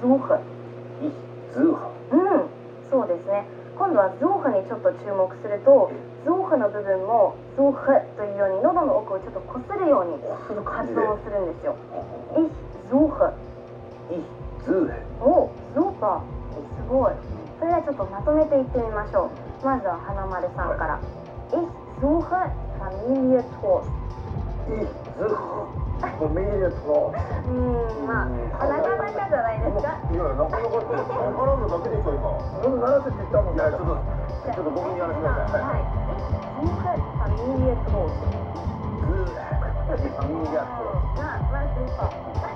suche Ich suche. うん。そうですね。今度は suche にちょっと注目すると suche の部分も suche というように喉の奥をちょっとこするように。発音するんですよ。Ich suche Ich suche. おスーパーすごい。それではちょっとまとめていってみましょう。まずは花丸さんから、Ich suche Familie Trost Ich suche. ん。まあなかなかじゃないや、なかなかわからんのだけでしょ、今。それ鳴らせって言ったもん。いや、ちょっと、ちょっと僕にやらせてください。はい、Ich suche Familie Trost Suche.